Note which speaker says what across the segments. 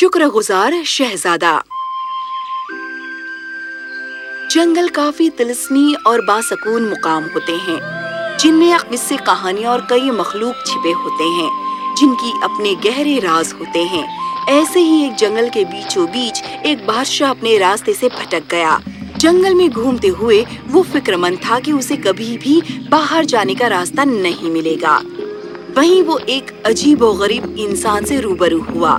Speaker 1: شکر گزار شہزادہ۔ جنگل کافی تلسمی اور باسکون مقام ہوتے ہیں، جن میں قصے کہانیاں اور کئی مخلوق چھپے ہوتے ہیں، جن کی اپنے گہرے راز ہوتے ہیں۔ ایسے ہی ایک جنگل کے بیچوں بیچ ایک بادشاہ اپنے راستے سے بھٹک گیا۔ جنگل میں گھومتے ہوئے وہ فکر مند تھا کہ اسے کبھی بھی باہر جانے کا راستہ نہیں ملے گا۔ وہیں وہ ایک عجیب و غریب انسان سے روبرو ہوا۔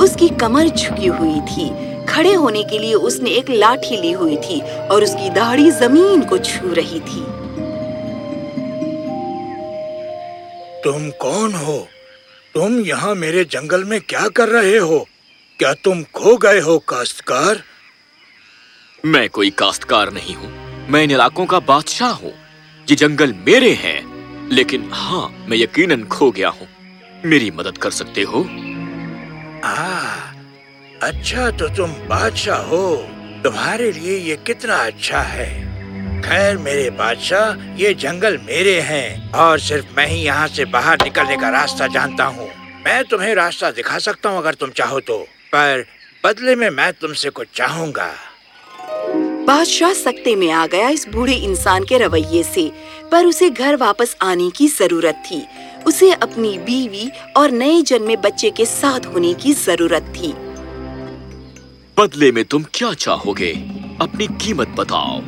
Speaker 1: اس کی کمر جھکی ہوئی تھی۔ کھڑے ہونے کے لیے اس نے ایک لاٹھی لی ہوئی تھی اور اس کی داڑھی زمین کو چھو رہی تھی۔
Speaker 2: تم کون ہو؟ تم یہاں میرے جنگل میں کیا کر رہے ہو؟ کیا تم کھو گئے ہو کاشتکار؟
Speaker 3: میں کوئی کاشتکار نہیں ہوں۔ میں ان علاقوں کا بادشاہ ہوں۔ یہ جنگل میرے ہیں۔ لیکن ہاں میں یقیناً کھو گیا ہوں۔ میری مدد کر سکتے ہو؟
Speaker 2: اچھا تو تم بادشاہ ہو۔ تمہارے لیے یہ کتنا اچھا ہے۔ خیر میرے بادشاہ، یہ جنگل میرے ہیں۔ اور صرف میں ہی یہاں سے باہر نکلنے کا راستہ جانتا ہوں۔ میں تمہیں راستہ دکھا سکتا ہوں اگر تم چاہو تو۔ پر بدلے میں میں تم سے کچھ چاہوں گا۔
Speaker 1: بادشاہ سکتے میں آ گیا اس بوڑھے انسان کے رویے سے۔ پر اسے گھر واپس آنے کی ضرورت تھی۔ اسے اپنی بیوی اور نئے جنمے بچے کے ساتھ ہونے کی ضرورت تھی۔
Speaker 3: بدلے میں تم کیا چاہو گے اپنی قیمت بتاؤ۔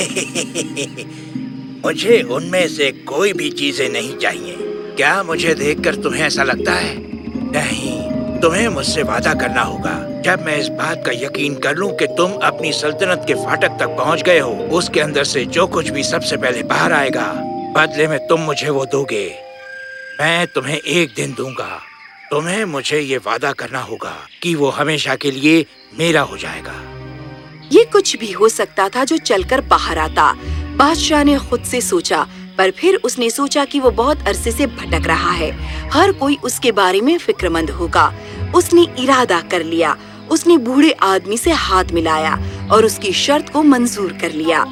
Speaker 2: مجھے ان میں سے کوئی بھی چیزیں نہیں چاہیے۔ کیا مجھے دیکھ کر تمہیں ایسا لگتا ہے؟ نہیں تمہیں مجھ سے وعدہ کرنا ہوگا۔ جب میں اس بات کا یقین کر لوں کہ تم اپنی سلطنت کے فاٹک تک پہنچ گئے ہو اس کے اندر سے جو کچھ بھی سب سے پہلے باہر آئے گا بدلے میں تم مجھے وہ دو گے۔ میں تمہیں ایک دن دوں گا۔ تمہیں مجھے یہ وعدہ کرنا ہوگا کہ وہ ہمیشہ کے لیے میرا ہو جائے گا۔
Speaker 1: یہ کچھ بھی ہو سکتا تھا جو چل کر باہر آتا۔ بادشاہ نے خود سے سوچا، پر پھر اس نے سوچا کہ وہ بہت عرصے سے بھٹک رہا ہے۔ ہر کوئی اس کے بارے میں فکر مند ہوگا۔ اس نے ارادہ کر لیا۔ اس نے بوڑھے آدمی سے ہاتھ ملایا اور اس کی شرط کو منظور کر لیا۔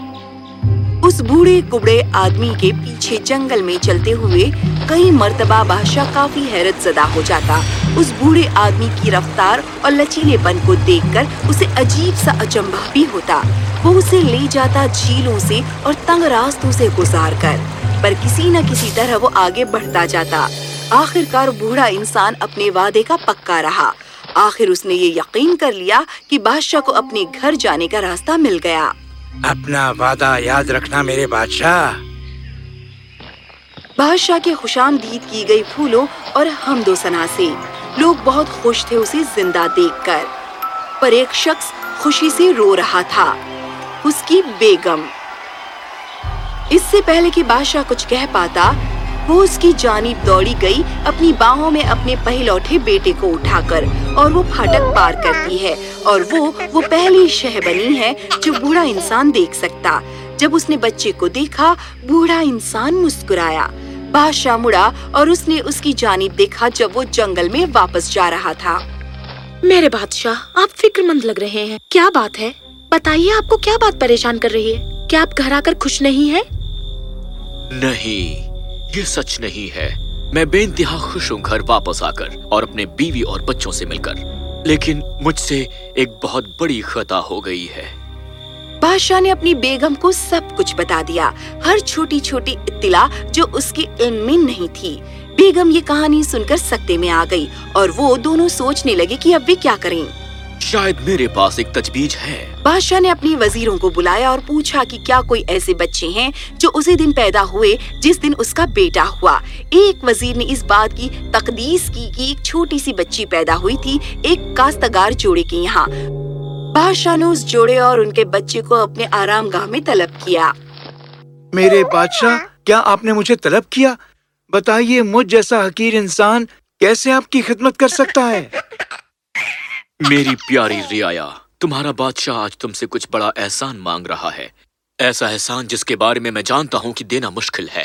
Speaker 1: اس بوڑھے کبڑے آدمی کے پیچھے جنگل میں چلتے ہوئے کئی مرتبہ بادشاہ کافی حیرت زدہ ہو جاتا۔ اس بوڑھے آدمی کی رفتار اور لچیلے پن کو دیکھ کر اسے عجیب سا اچمبا بھی ہوتا۔ وہ اسے لے جاتا جھیلوں سے اور تنگ راستوں سے گزار کر۔ پر کسی نہ کسی طرح وہ آگے بڑھتا جاتا۔ آخر کار بوڑھا انسان اپنے وعدے کا پکا رہا۔ آخر اس نے یہ یقین کر لیا کہ بادشاہ کو اپنے گھر جانے کا راستہ مل گیا۔
Speaker 2: اپنا وعدہ یاد رکھنا میرے بادشاہ۔
Speaker 1: بادشاہ کے خوش آمدید کی گئی پھولوں اور حمد و ثنا سے۔ لوگ بہت خوش تھے اسے زندہ دیکھ کر۔ پر ایک شخص خوشی سے رو رہا تھا۔ اس کی بیگم۔ اس سے پہلے کہ بادشاہ کچھ کہہ پاتا، وہ اس کی جانب دوڑی گئی، اپنی باہوں میں اپنے پہلوٹے بیٹے کو اٹھا کر اور وہ پھاٹک پار کرتی ہے۔ اور وہ وہ پہلی شہ بنی ہے جو بوڑھا انسان دیکھ سکتا۔ جب اس نے بچے کو دیکھا، بوڑھا انسان مسکرایا۔ بادشاہ مڑا اور اس نے اس کی جانب دیکھا جب وہ جنگل میں واپس جا رہا تھا۔
Speaker 4: میرے بادشاہ آپ فکر مند لگ رہے ہیں۔ کیا بات ہے؟ بتائیے آپ کو کیا بات پریشان کر رہی ہے؟ کیا آپ گھر آ کر خوش نہیں ہیں؟
Speaker 3: نہیں یہ سچ نہیں ہے۔ میں بے انتہا خوش ہوں گھر واپس آ کر اور اپنے بیوی اور بچوں سے مل کر۔ لیکن مجھ سے ایک بہت بڑی خطا ہو گئی ہے۔
Speaker 1: بادشاہ نے اپنی بیگم کو سب کچھ بتا دیا۔ ہر چھوٹی چھوٹی اطلاع جو اس کے علم میں نہیں تھی۔ بیگم یہ کہانی سن کر سکتے میں آ گئی اور وہ دونوں سوچنے لگے کہ اب وہ کیا کریں۔
Speaker 3: شاید میرے پاس ایک تجویز ہے۔
Speaker 1: بادشاہ نے اپنی وزیروں کو بلایا اور پوچھا کہ کیا کوئی ایسے بچے ہیں جو اسی دن پیدا ہوئے جس دن اس کا بیٹا ہوا۔ ایک وزیر نے اس بات کی تقدیس کی کہ ایک چھوٹی سی بچی پیدا ہوئی تھی ایک کاستگار جوڑے کے یہاں۔ بادشاہ نے اس جوڑے اور ان کے بچے کو اپنے آرام گاہ میں طلب کیا۔
Speaker 2: میرے بادشاہ کیا آپ نے مجھے طلب کیا؟ بتائیے مجھ جیسا حقیر انسان کیسے آپ کی خدمت کر سکتا ہے؟
Speaker 3: میری پیاری ریا تمہارا بادشاہ آج تم سے کچھ بڑا احسان مانگ رہا ہے۔ ایسا احسان جس کے بارے میں میں جانتا ہوں کہ دینا مشکل ہے۔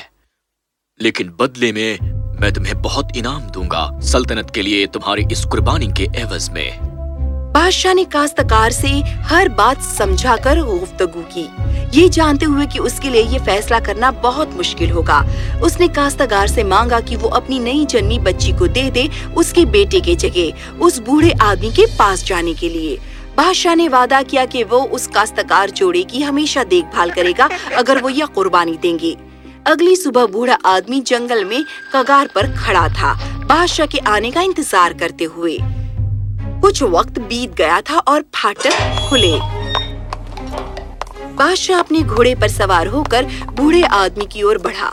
Speaker 3: لیکن بدلے میں میں تمہیں بہت انعام دوں گا سلطنت کے لیے تمہاری اس قربانی کے عوض میں۔
Speaker 1: بادشاہ نے کاستکار سے ہر بات سمجھا کر گفتگو کی۔ یہ جانتے ہوئے کہ اس کے لیے یہ فیصلہ کرنا بہت مشکل ہوگا۔ اس نے کاستگار سے مانگا کہ وہ اپنی نئی جنمی بچی کو دے دے اس کے بیٹے کے جگہ، اس بوڑھے آدمی کے پاس جانے کے لیے۔ بادشاہ نے وعدہ کیا کہ وہ اس کاستکار جوڑے کی ہمیشہ دیکھ بھال کرے گا اگر وہ یہ قربانی دیں گے۔ اگلی صبح بوڑھا آدمی جنگل میں کگار پر کھڑا تھا۔ بادشاہ کے آنے کا انتظار کرتے ہوئے کچھ وقت بیت گیا تھا اور پھاٹک کھلے۔ بادشاہ اپنے گھوڑے پر سوار ہو کر بوڑھے آدمی کی اور بڑھا۔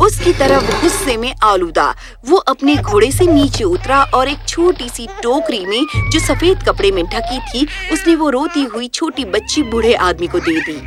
Speaker 1: اس کی طرف غصے میں آلودہ۔ وہ اپنے گھوڑے سے نیچے اترا اور ایک چھوٹی سی ٹوکری میں جو سفید کپڑے میں ڈھکی تھی، اس نے وہ روتی ہوئی چھوٹی بچی بوڑھے آدمی کو دے دی۔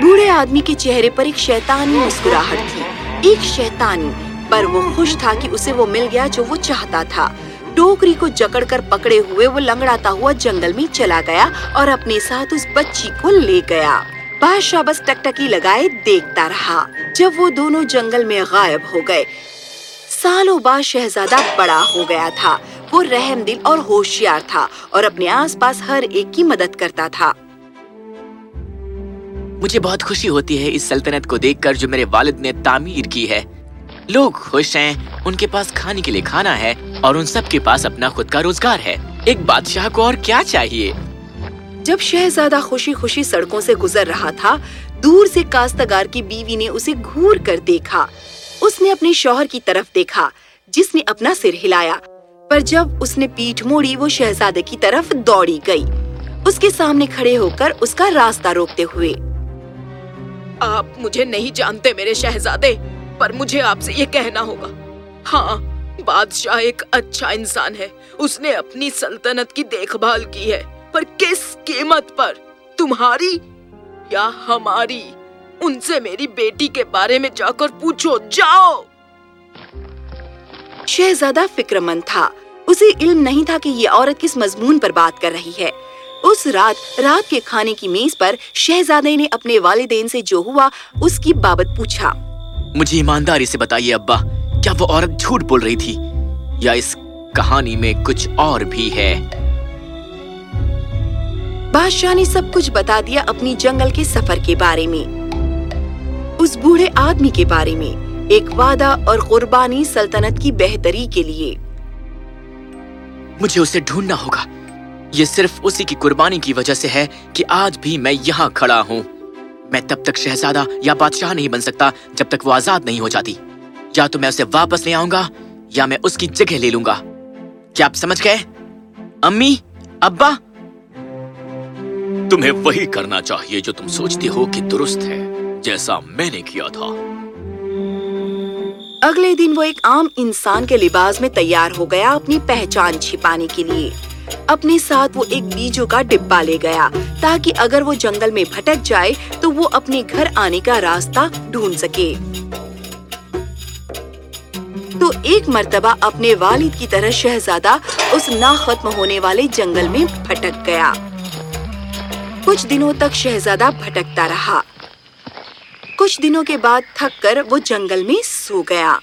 Speaker 1: بوڑھے آدمی کے چہرے پر ایک شیطانی مسکراہٹ تھی۔ ایک شیطانی، پر وہ خوش تھا کہ اسے وہ مل گیا جو وہ چاہتا تھا۔ ٹوکری کو جکڑ کر پکڑے ہوئے وہ لنگڑاتا ہوا جنگل میں چلا گیا اور اپنے ساتھ اس بچی کو لے گیا۔ بادشاہ بس ٹکٹکی لگائے دیکھتا رہا جب وہ دونوں جنگل میں غائب ہو گئے۔ سالوں بعد شہزادہ بڑا ہو گیا تھا۔ وہ رحم دل اور ہوشیار تھا اور اپنے آس پاس ہر ایک کی مدد کرتا تھا۔
Speaker 3: مجھے بہت خوشی ہوتی ہے اس سلطنت کو دیکھ کر جو میرے والد نے تعمیر کی ہے۔ لوگ خوش ہیں ان کے پاس کھانے کے لیے کھانا ہے اور ان سب کے پاس اپنا خود کا روزگار ہے۔ ایک بادشاہ کو اور کیا چاہیے؟
Speaker 1: جب شہزادہ خوشی خوشی سڑکوں سے گزر رہا تھا دور سے کاستگار کی بیوی نے اسے گھور کر دیکھا۔ اس نے اپنے شوہر کی طرف دیکھا جس نے اپنا سر ہلایا۔ پر جب اس نے پیٹھ موڑی وہ شہزادے کی طرف دوڑی گئی۔ اس کے سامنے کھڑے ہو کر اس کا راستہ روکتے ہوئے۔
Speaker 4: آپ مجھے نہیں جانتے میرے شہزادے۔ پر مجھے آپ سے یہ کہنا ہوگا۔ ہاں بادشاہ ایک اچھا انسان ہے۔ اس نے اپنی سلطنت کی دیکھ بھال کی ہے۔ پر کس قیمت پر؟ تمہاری یا ہماری؟ ان سے میری بیٹی کے بارے میں جا کر پوچھو۔ جاؤ!
Speaker 1: شہزادہ فکر مند تھا۔ اسے علم نہیں تھا کہ یہ عورت کس مضمون پر بات کر رہی ہے۔ اس رات رات کے کھانے کی میز پر شہزادے نے اپنے والدین سے جو ہوا، اس کی بابت پوچھا۔
Speaker 3: مجھے ایمانداری سے بتائیے ابا کیا وہ عورت جھوٹ بول رہی تھی؟ یا اس کہانی میں کچھ اور بھی ہے؟
Speaker 1: بادشاہ نے سب کچھ بتا دیا اپنی جنگل کے سفر کے بارے میں۔ اس بوڑھے آدمی کے بارے میں ایک وعدہ اور قربانی سلطنت کی بہتری کے لیے۔
Speaker 3: مجھے اسے ڈھونڈنا ہوگا۔ یہ صرف اسی کی قربانی کی وجہ سے ہے کہ آج بھی میں یہاں کھڑا ہوں۔ میں تب تک شہزادہ یا بادشاہ نہیں بن سکتا جب تک وہ آزاد نہیں ہو جاتی۔ یا تو میں اسے واپس لے آؤں گا یا میں اس کی جگہ لے لوں گا۔ کیا آپ سمجھ گئے؟ امی ابا؟ تمہیں وہی کرنا چاہیے جو تم سوچتے ہو کہ درست ہے جیسا میں نے کیا تھا۔
Speaker 1: اگلے دن وہ ایک عام انسان کے لباس میں تیار ہو گیا اپنی پہچان چھپانے کے لیے۔ اپنے ساتھ وہ ایک بیجوں کا ڈبا لے گیا تاکہ اگر وہ جنگل میں بھٹک جائے تو وہ اپنے گھر آنے کا راستہ ڈھونڈ سکے۔ تو ایک مرتبہ اپنے والد کی طرح شہزادہ اس نہ ختم ہونے والے جنگل میں بھٹک گیا۔ کچھ دنوں تک شہزادہ بھٹکتا رہا۔ کچھ دنوں کے بعد تھک کر وہ جنگل میں سو گیا۔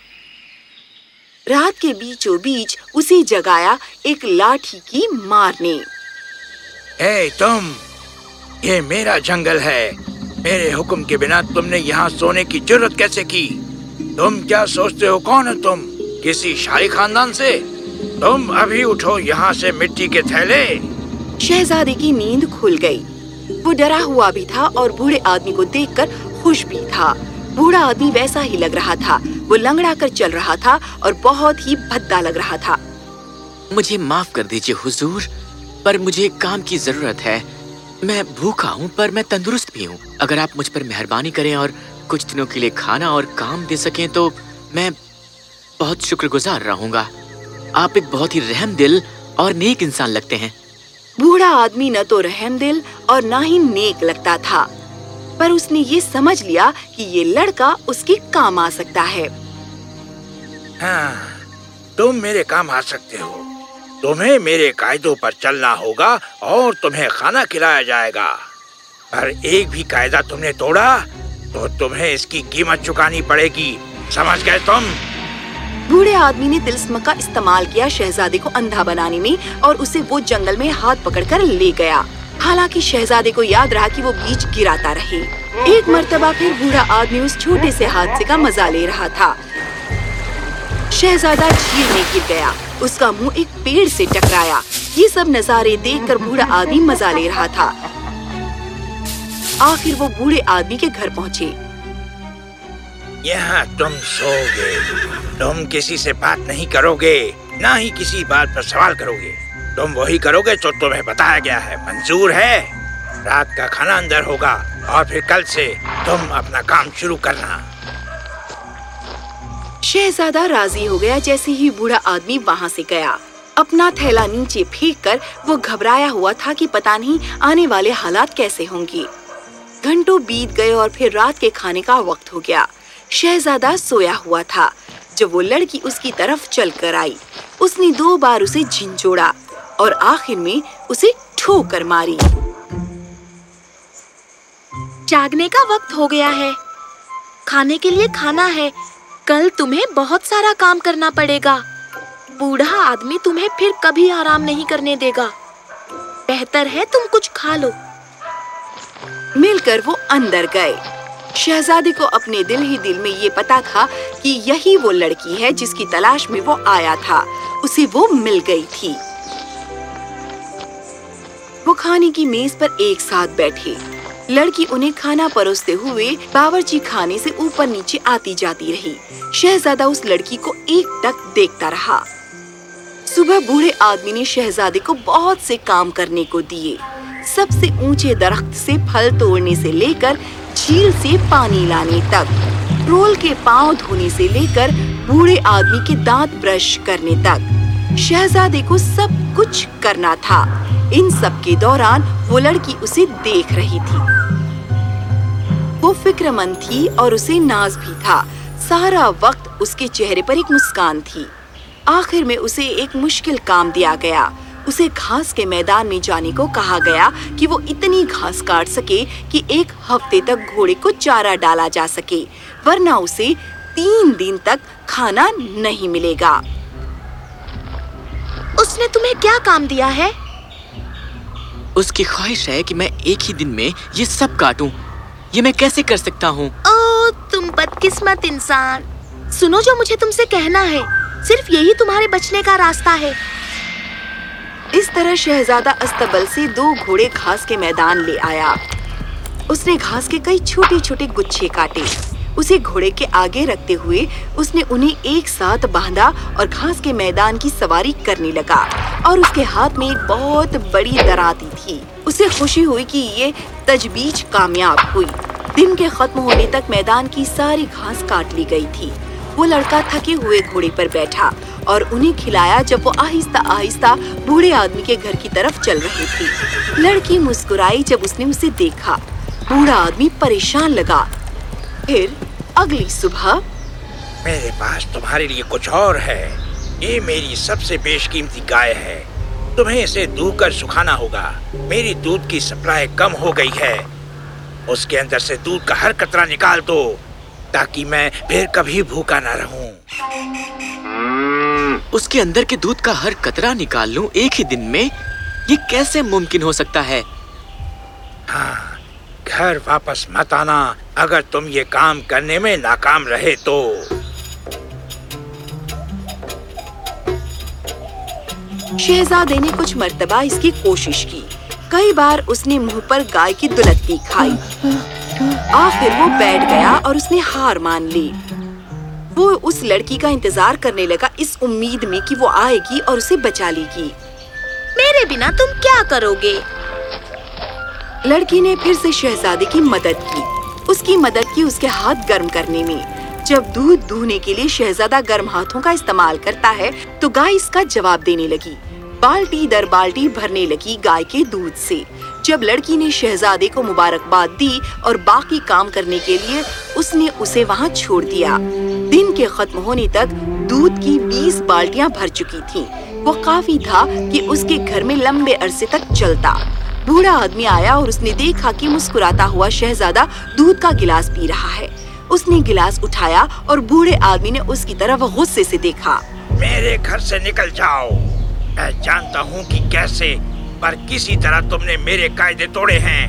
Speaker 1: رات کے بیچوں بیچ اسے جگایا ایک لاٹھی کی مار نے۔
Speaker 2: اے تم، یہ میرا جنگل ہے۔ میرے حکم کے بنا تم نے یہاں سونے کی ضرورت کیسے کی؟ تم کیا سوچتے ہو کون ہو تم؟ کسی شاہی خاندان سے؟ تم ابھی اٹھو یہاں سے مٹی کے تھیلے۔
Speaker 1: شہزادے کی نیند کھل گئی۔ وہ ڈرا ہوا بھی تھا اور بوڑھے آدمی کو دیکھ کر خوش بھی تھا۔ بوڑھا آدمی ویسا ہی لگ رہا تھا۔ وہ لنگڑا کر چل رہا تھا اور بہت ہی بھدا لگ رہا تھا۔
Speaker 3: مجھے معاف کر دیجیے حضور پر مجھے کام کی ضرورت ہے۔ میں بھوکا ہوں پر میں تندرست بھی ہوں۔ اگر آپ مجھ پر مہربانی کریں اور کچھ دنوں کے لیے کھانا اور کام دے سکیں تو میں بہت شکر گزار رہوں گا۔ آپ ایک بہت ہی رحم دل اور نیک انسان لگتے ہیں۔
Speaker 1: بوڑھا آدمی نہ تو رحم دل اور نہ ہی نیک لگتا تھا پر اس نے یہ سمجھ لیا کہ یہ لڑکا اس کے کام آ سکتا ہے۔
Speaker 2: ہاں تم میرے کام آ سکتے ہو۔ تمہیں میرے قاعدوں پر چلنا ہوگا اور تمہیں کھانا کھلایا جائے گا۔ پر ایک بھی قاعدہ تم نے توڑا تو تمہیں اس کی قیمت چکانی پڑے گی۔ سمجھ گئے تم؟
Speaker 1: بوڑھے آدمی نے تلسم کا استعمال کیا شہزادے کو اندھا بنانے میں اور اسے وہ جنگل میں ہاتھ پکڑ کر لے گیا۔ حالانکہ شہزادے کو یاد رہا کہ وہ بیج گراتا رہے۔ ایک مرتبہ پھر بوڑھا آدمی اس چھوٹے سے حادثے کا مزہ لے رہا تھا۔ شہزادہ جھیل میں گر گیا۔ اس کا منہ ایک پیڑ سے ٹکرایا۔ یہ سب نظارے دیکھ کر بوڑھا آدمی مزہ لے رہا تھا۔ آخر وہ بوڑھے آدمی کے گھر پہنچے۔
Speaker 2: یہاں تم سو گے تم کسی سے بات نہیں کرو گے، نہ ہی کسی بات پر سوال کرو گے۔ تم وہی کرو گے جو تمہیں بتایا گیا ہے۔ منظور ہے۔ رات کا کھانا اندر ہوگا اور پھر کل سے تم اپنا کام شروع کرنا۔
Speaker 1: شہزادہ راضی ہو گیا جیسے ہی بوڑھا آدمی وہاں سے گیا۔ اپنا تھیلا نیچے پھینک کر وہ گھبرایا ہوا تھا کہ پتا نہیں آنے والے حالات کیسے ہوں گے گھنٹوں بیت گئے اور پھر رات کے کھانے کا وقت ہو گیا۔ شہزادہ سویا ہوا تھا۔ جب وہ لڑکی اس کی طرف چل کر آئی، اس نے دو بار اسے جھنجھوڑا اور آخر میں اسے ٹھو کر ماری۔
Speaker 5: جاگنے کا وقت ہو گیا ہے۔ کھانے کے لیے کھانا ہے۔ کل تمہیں بہت سارا کام کرنا پڑے گا۔ بوڑھا آدمی تمہیں پھر کبھی آرام نہیں کرنے دے گا۔ بہتر ہے تم کچھ کھا لو۔
Speaker 1: مل کر وہ اندر گئے۔ شہزادے کو اپنے دل ہی دل میں یہ پتا تھا کہ یہی وہ لڑکی ہے جس کی تلاش میں وہ آیا تھا۔ اسے وہ مل گئی تھی۔ وہ کھانے کی میز پر ایک ساتھ بیٹھے۔ لڑکی انہیں کھانا پروستے ہوئے باورچی خانے سے اوپر نیچے آتی جاتی رہی۔ شہزادہ اس لڑکی کو ایک ٹک دیکھتا رہا۔ صبح بوڑھے آدمی نے شہزادے کو بہت سے کام کرنے کو دیے۔ سب سے اونچے درخت سے پھل توڑنے سے لے کر جھیل سے پانی لانے تک رول کے پاؤں دھونے سے لے کر بوڑھے آدمی کے دانت برش کرنے تک۔ شہزادے کو سب کچھ کرنا تھا۔ ان سب کے دوران وہ لڑکی اسے دیکھ رہی تھی۔ وہ فکر مند تھی اور اسے ناز بھی تھا۔ سارا وقت اس کے چہرے پر ایک مسکان تھی۔ آخر میں اسے ایک مشکل کام دیا گیا۔ اسے گھاس کے میدان میں جانے کو کہا گیا کہ وہ اتنی گھاس کاٹ سکے کہ ایک ہفتے تک گھوڑے کو چارہ ڈالا جا سکے، ورنہ اسے تین دن تک کھانا نہیں ملے گا۔
Speaker 5: اس نے تمہیں کیا کام دیا ہے؟
Speaker 3: اس کی خواہش ہے کہ میں ایک ہی دن میں یہ سب کاٹوں۔ یہ میں کیسے کر سکتا ہوں؟
Speaker 5: او تم بدقسمت انسان۔ سنو جو مجھے تم سے کہنا ہے۔ صرف یہی تمہارے بچنے کا راستہ ہے۔
Speaker 1: اس طرح شہزادہ استبل سے دو گھوڑے گھاس کے میدان لے آیا۔ اس نے گھاس کے کئی چھوٹے چھوٹے گچھے کاٹے۔ اسے گھوڑے کے آگے رکھتے ہوئے اس نے انہیں ایک ساتھ باندھا اور گھاس کے میدان کی سواری کرنے لگا اور اس کے ہاتھ میں ایک بہت بڑی دراتی تھی۔ اسے خوشی ہوئی کہ یہ تجویز کامیاب ہوئی۔ دن کے ختم ہونے تک میدان کی ساری گھاس کاٹ لی گئی تھی۔ وہ لڑکا تھکے ہوئے گھوڑے پر بیٹھا اور انہیں کھلایا جب وہ آہستہ آہستہ بوڑھے آدمی کے گھر کی طرف چل رہی تھی لڑکی مسکرائی جب اس نے اسے دیکھا۔ بوڑھا آدمی پریشان لگا۔ پھر اگلی صبح
Speaker 2: میرے پاس تمہارے لیے کچھ اور ہے۔ یہ میری سب سے بیش قیمتی گائے ہے۔ تمہیں اسے دو کر سکھانا ہوگا۔ میری دودھ کی سپلائی کم ہو گئی ہے۔ اس کے اندر سے دودھ کا ہر قطرہ نکال دو تاکہ میں پھر کبھی بھوکا نہ رہوں۔
Speaker 3: اس کے اندر کے دودھ کا ہر قطرہ نکال لوں ایک ہی دن میں یہ کیسے ممکن ہو سکتا ہے؟
Speaker 2: ہاں گھر واپس مت آنا۔ اگر تم یہ کام کرنے میں ناکام رہے تو۔
Speaker 1: شہزادے نے کچھ مرتبہ اس کی کوشش کی۔ کئی بار اس نے منہ پر گائے کی دلتی کھائی۔ آخر وہ بیٹھ گیا اور اس نے ہار مان لی۔ وہ اس لڑکی کا انتظار کرنے لگا اس امید میں کہ وہ آئے گی اور اسے بچا لے گی۔
Speaker 5: میرے بنا تم کیا کرو گے؟
Speaker 1: لڑکی نے پھر سے شہزادے کی مدد کی۔ اس کی مدد کی اس کے ہاتھ گرم کرنے میں۔ جب دودھ دھونے کے لیے شہزادہ گرم ہاتھوں کا استعمال کرتا ہے، تو گائے اس کا جواب دینے لگی۔ بالٹی در بالٹی بھرنے لگی گائے کے دودھ سے۔ جب لڑکی نے شہزادے کو مبارکباد دی اور باقی کام کرنے کے لیے، اس نے اسے وہاں چھوڑ دیا۔ دن کے ختم ہونے تک دودھ کی بیس بالٹیاں بھر چکی تھی وہ کافی تھا کہ اس کے گھر میں لمبے عرصے تک چلتا۔ بوڑھا آدمی آیا اور اس نے دیکھا کہ مسکراتا ہوا شہزادہ دودھ کا گلاس پی رہا ہے۔ اس نے گلاس اٹھایا اور بوڑھے آدمی نے اس کی طرف غصے سے دیکھا۔
Speaker 2: میرے گھر سے نکل جاؤ۔ میں جانتا ہوں کہ کیسے، پر کسی طرح تم نے میرے قاعدے توڑے ہیں۔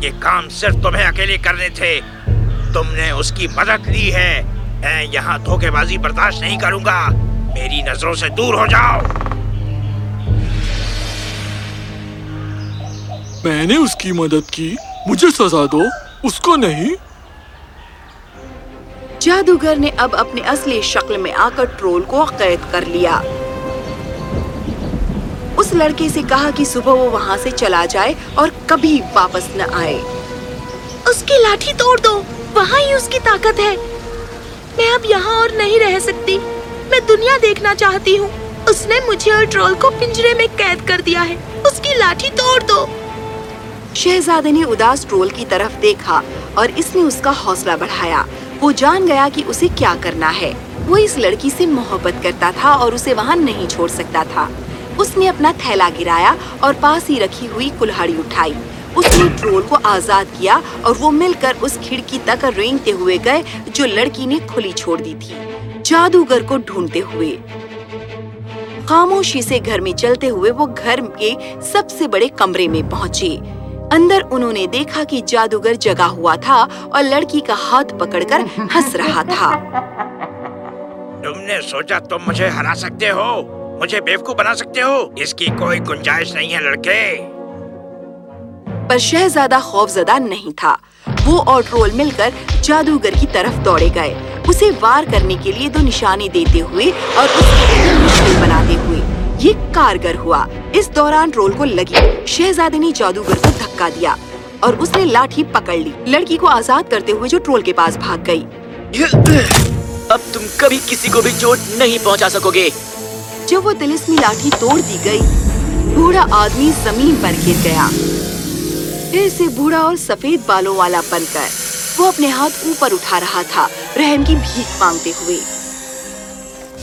Speaker 2: یہ کام صرف تمہیں اکیلے کرنے تھے۔ تم نے اس کی مدد لی ہے۔ میں یہاں دھوکے بازی برداشت نہیں کروں گا۔ میری نظروں سے دور ہو جاؤ۔
Speaker 3: میں نے اس کی مدد کی، مجھے سزا دو، اس کو نہیں۔
Speaker 1: جادوگر نے اب اپنے اصلی شکل میں آ کر ٹرول کو قید کر لیا۔ اس لڑکے سے کہا کہ صبح وہ وہاں سے چلا جائے اور کبھی واپس نہ آئے۔
Speaker 5: اس کی لاٹھی توڑ دو، وہاں ہی اس کی طاقت ہے۔ میں اب یہاں اور نہیں رہ سکتی۔ میں دنیا دیکھنا چاہتی ہوں۔ اس نے مجھے اور ٹرول کو پنجرے میں قید کر دیا ہے۔ اس کی لاٹھی توڑ دو۔
Speaker 1: شہزادے نے اداس ٹرول کی طرف دیکھا اور اس نے اس کا حوصلہ بڑھایا۔ وہ جان گیا کہ اسے کیا کرنا ہے۔ وہ اس لڑکی سے محبت کرتا تھا اور اسے وہاں نہیں چھوڑ سکتا تھا۔ اس نے اپنا تھیلا گرایا اور پاس ہی رکھی ہوئی کلہاڑی اٹھائی۔ اس نے ٹرول کو آزاد کیا اور وہ مل کر اس کھڑکی تک رینگتے ہوئے گئے جو لڑکی نے کھلی چھوڑ دی تھی۔ جادوگر کو ڈھونڈتے ہوئے۔ خاموشی سے گھر میں چلتے ہوئے وہ گھر کے سب سے بڑے کمرے میں پہنچے۔ اندر انہوں نے دیکھا کہ جادوگر جگا ہوا تھا اور لڑکی کا ہاتھ پکڑ کر ہنس رہا تھا۔
Speaker 2: تم نے سوچا تم مجھے ہرا سکتے ہو مجھے بیوقوف بنا سکتے ہو اس کی کوئی گنجائش نہیں ہے لڑکے۔
Speaker 1: پر شہزادہ خوف زدہ نہیں تھا۔ وہ اور ٹرول مل کر جادوگر کی طرف دوڑے گئے۔ اسے وار کرنے کے لیے دو نشانی دیتے ہوئے اور اس کے مشکل بناتے ہوئے۔ یہ کارگر ہوا۔ اس دوران ٹرول کو لگی۔ شہزادے نے جادوگر کو دھکا دیا اور اس نے لاٹھی پکڑ لی۔ لڑکی کو آزاد کرتے ہوئے جو ٹرول کے پاس بھاگ گئی۔
Speaker 3: اب تم کبھی کسی کو بھی چوٹ نہیں پہنچا سکو گے۔
Speaker 1: جب وہ تلسمی لاٹھی توڑ دی گئی بوڑھا آدمی زمین پر گر گیا۔ پھر سے بوڑھا اور سفید بالوں والا بن کر وہ اپنے ہاتھ اوپر اٹھا رہا تھا رحم کی بھیک مانگتے ہوئے۔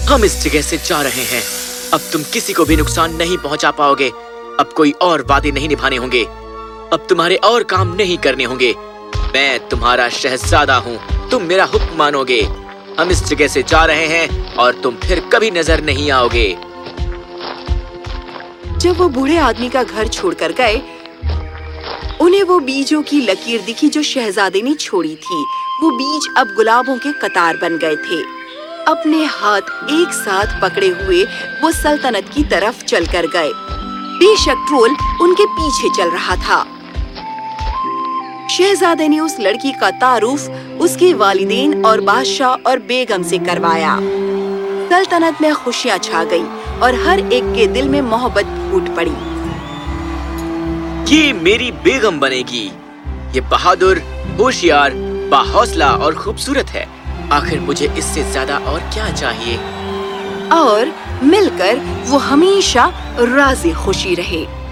Speaker 3: ہم اس جگہ سے جا رہے ہیں۔ اب تم کسی کو بھی نقصان نہیں پہنچا پاؤ گے۔ اب کوئی اور وعدے نہیں نبھانے ہوں گے۔ اب تمہارے اور کام نہیں کرنے ہوں گے۔ میں تمہارا شہزادہ ہوں۔ تم میرا حکم مانو گے۔ ہم اس جگہ سے جا رہے ہیں اور تم پھر کبھی نظر نہیں آؤ گے۔
Speaker 1: جب وہ بوڑھے آدمی کا گھر چھوڑ کر گئے، انہیں وہ بیجوں کی لکیر دکھی جو شہزادے نے چھوڑی تھی۔ وہ بیج اب گلابوں کے قطار بن گئے تھے۔ اپنے ہاتھ ایک ساتھ پکڑے ہوئے وہ سلطنت کی طرف چل کر گئے۔ بے شک ٹرول ان کے پیچھے چل رہا تھا۔ شہزادے نے اس لڑکی کا تعارف اس کے والدین اور بادشاہ اور بیگم سے کروایا۔ سلطنت میں خوشیاں چھا گئی اور ہر ایک کے دل میں محبت پھوٹ پڑی۔
Speaker 3: یہ میری بیگم بنے گی۔ یہ بہادر، ہوشیار باحوصلہ اور خوبصورت ہے۔ آخر مجھے اس سے زیادہ اور کیا چاہیے؟
Speaker 1: اور مل کر وہ ہمیشہ راضی خوشی رہے۔